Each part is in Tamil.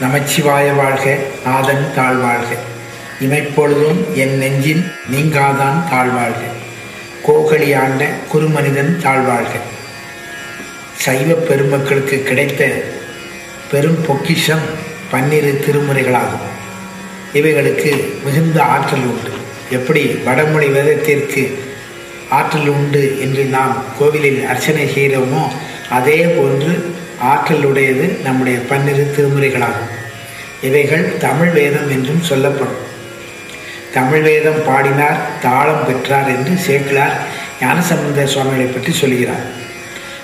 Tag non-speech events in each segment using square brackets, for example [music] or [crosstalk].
நமச்சிவாய வாழ்க நாதன் தாழ்வாழ்க இமைப்பொழுதும் என் நெஞ்சின் நீங்காதான் தாழ்வாழ்க கோகலி ஆண்ட குருமனிதன் தாழ்வாழ்க சைவ பெருமக்களுக்கு கிடைத்த பெரும் பொக்கிஷம் பன்னிரு திருமுறைகளாகும். இவைகளுக்கு மிகுந்த ஆற்றல் உண்டு. எப்படி வடமொழி வேதத்திற்கு ஆற்றல் உண்டு என்று நாம் கோவிலில் அர்ச்சனை செய்கிறோமோ அதே போன்று ஆற்றல் உடையது நம்முடைய பன்னிரு திருமுறைகளாகும். இவைகள் தமிழ் வேதம் என்றும் சொல்லப்படும். தமிழ் வேதம் பாடினார் தாளம் பெற்றார் என்று சேக்கிலார் ஞானசம்பந்த சுவாமிகளை பற்றி சொல்கிறார்.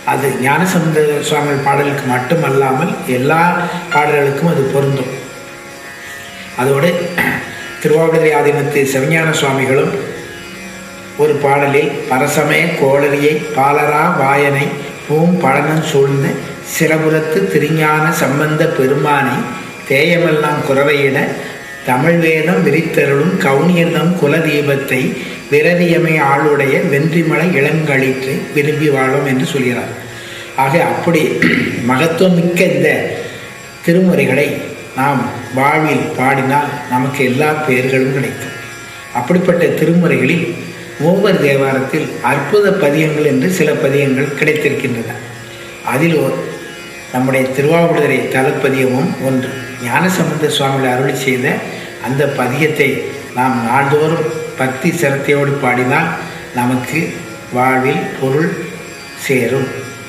அது ஞானசம்பந்த சுவாமிகள் பாடலுக்கு மட்டுமல்லாமல் எல்லா பாடல்களுக்கும் அது பொருந்தும். அதோடு திருவாவடுதுறை ஆதீனத்து சிவஞான சுவாமிகளும் ஒரு பாடலில் பரசமய கோளரியை பாலரா வாயனை பூம் பழனம் சூழ்ந்து சிறபுரத்து திருஞான சம்பந்த பெருமானை தேயமெல்லாம் குறவையிட தமிழ் வேதம் விரித்தருளும் கவுனியர்தம் குலதீபத்தை விரவியமை ஆளுடைய வென்றிமலை இளங்களிற்று விரும்பி வாழும் என்று சொல்கிறார். ஆக அப்படி [clears throat] மகத்துவமிக்க இந்த திருமுறைகளை நாம் வாழ்வில் பாடினால் நமக்கு எல்லா பெயர்களும் கிடைக்கும். அப்படிப்பட்ட திருமுறைகளில் மூவர் தேவாரத்தில் அற்புத பதியங்கள் என்று சில பதியங்கள் கிடைத்திருக்கின்றன. அதில் நம்முடைய திருவாவடுதுறை தலப்பதியமும் ஒன்று. ஞானசம்பந்த சுவாமிகள் அருளி செய்த அந்த பதியத்தை நாம் நாள்தோறும் பக்தி சிரத்தையோடு பாடினால் நமக்கு வாழ்வில் பொருள் சேரும்.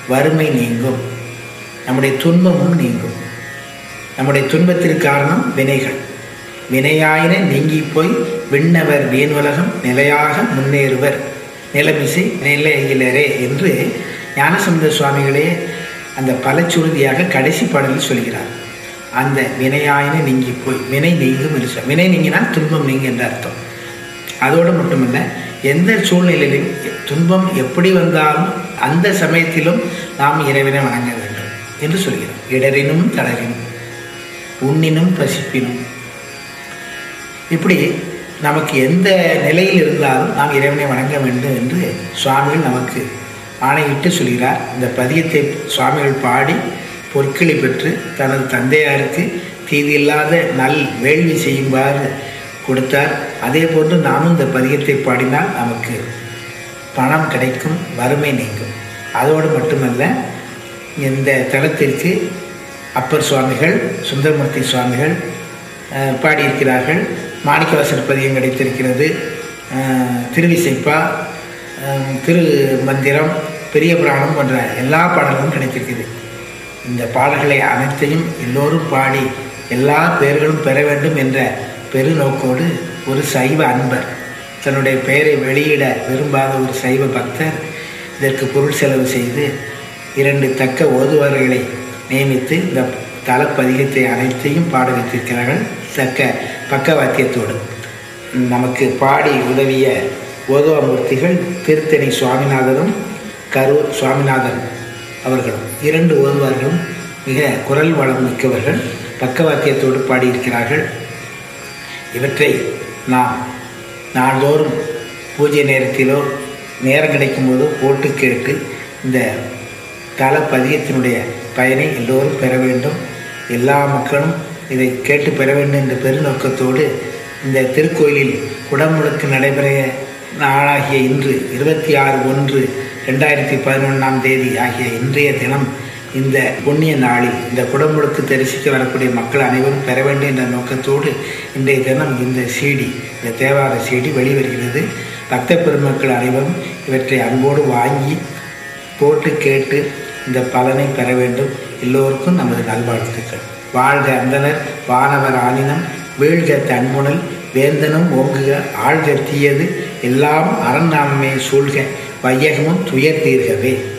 வறுமை நீங்கும். நம்முடைய துன்பமும் நீங்கும். நம்முடைய துன்பத்திற்கு காரணம் வினைகள். வினையாயின நீங்கி போய் விண்ணவர் வீணுலகம் நிலையாக முன்னேறுவர். நிலமிசை நிலையிலரே என்று ஞானசம்பந்த சுவாமிகளே அந்த பலச்சுறுதியாக கடைசி பாடலில் சொல்கிறார். அந்த வினையாயின நீங்கி போய் வினை நீங்கும் என்று சொல் வினை நீங்கினால் துன்பம் நீங்கும் என்ற அர்த்தம். அதோடு மட்டுமல்ல எந்த சூழ்நிலையிலும் துன்பம் எப்படி வந்தாலும் அந்த சமயத்திலும் நாம் இறைவனை வணங்க வேண்டும் என்று சொல்கிறோம் இடரினும் தளரினும் உண்ணினும் பசிப்பினும். இப்படி நமக்கு எந்த நிலையில் இருந்தாலும் நாம் இறைவனை வணங்க வேண்டும் என்று சுவாமிகள் நமக்கு ஆணையிட்டு சொல்கிறார் இந்த பதியத்தை சுவாமிகள் பாடி பொற்களை பெற்று தனது தந்தையாருக்கு தீதியில்லாத நல் வேள்வி செய்யுமாறு கொடுத்தார். அதே போன்று நாமும் இந்த பதியத்தை பாடினால் நமக்கு பணம் கிடைக்கும் வறுமை நீங்கும். அதோடு மட்டுமல்ல இந்த தலத்திற்கு அப்பர் சுவாமிகள் சுந்தரமூர்த்தி சுவாமிகள் பாடியிருக்கிறார்கள். மாணிக்கவாசர் பதியம் கிடைத்திருக்கிறது. திருவிசைப்பா திரு மந்திரம் பெரிய புராணம் போன்ற எல்லா பாடல்களும் கிடைத்திருக்குது. இந்த பாடல்களை அனைத்தையும் எல்லோரும் பாடி எல்லா பெயர்களும் பெற வேண்டும் என்ற பெருநோக்கோடு ஒரு சைவ அன்பர் தன்னுடைய பெயரை வெளியிட விரும்பாத ஒரு சைவ பக்தர் இதற்கு பொருள் செலவு செய்து இரண்டு தக்க ஓதுவர்களை நியமித்து இந்த தளப்பதிகத்தை அனைத்தையும் பாட வைத்திருக்கிறார்கள். தக்க பக்கவாத்தியத்தோடு நமக்கு பாடி உதவிய ஓதுவாமூர்த்திகள் திருத்தணி சுவாமிநாதனும் கரூர் சுவாமிநாதன் அவர்களும் இரண்டு ஓதுவார்களும் மிக குரல் வளம் மிக்கவர்கள் பக்கவாத்தியத்தோடு பாடியிருக்கிறார்கள். இவற்றை நாம் நாள்தோறும் பூஜை நேரத்திலோ நேரம் கிடைக்கும்போதோ போட்டு கேட்டு இந்த தல பதியத்தினுடைய பயனை எல்லோரும் பெற வேண்டும். எல்லா மக்களும் இதை கேட்டு பெற வேண்டும் என்ற பெருநோக்கத்தோடு இந்த திருக்கோயிலில் குடமுழுக்கு நடைபெற நாளாகிய இன்று இருபத்தி ஆறு ஒன்று ரெண்டாயிரத்தி பதினொன்றாம் தேதி ஆகிய இன்றைய தினம் இந்த புண்ணிய நாளில் இந்த குடமுழுக்கு தரிசிக்க வரக்கூடிய மக்கள் அனைவரும் பெற வேண்டும் என்ற நோக்கத்தோடு இன்றைய தினம் இந்த சீடி இந்த தேவார சீடி வெளிவருகிறது. பக்த பெருமக்கள் அனைவரும் இவற்றை அன்போடு வாங்கி போட்டு கேட்டு இந்த பலனை பெற வேண்டும். எல்லோருக்கும் நமது நல்வாழ்த்துக்கள். வாழ்க அந்தனர் வானவர் ஆனினம் வீழ்க தன்முனல் வேந்தனும் ஓங்குக ஆழ்க தீயது எல்லாம் அறநாமே சூழ்க. வையகமும் துயர் தீர்கவே.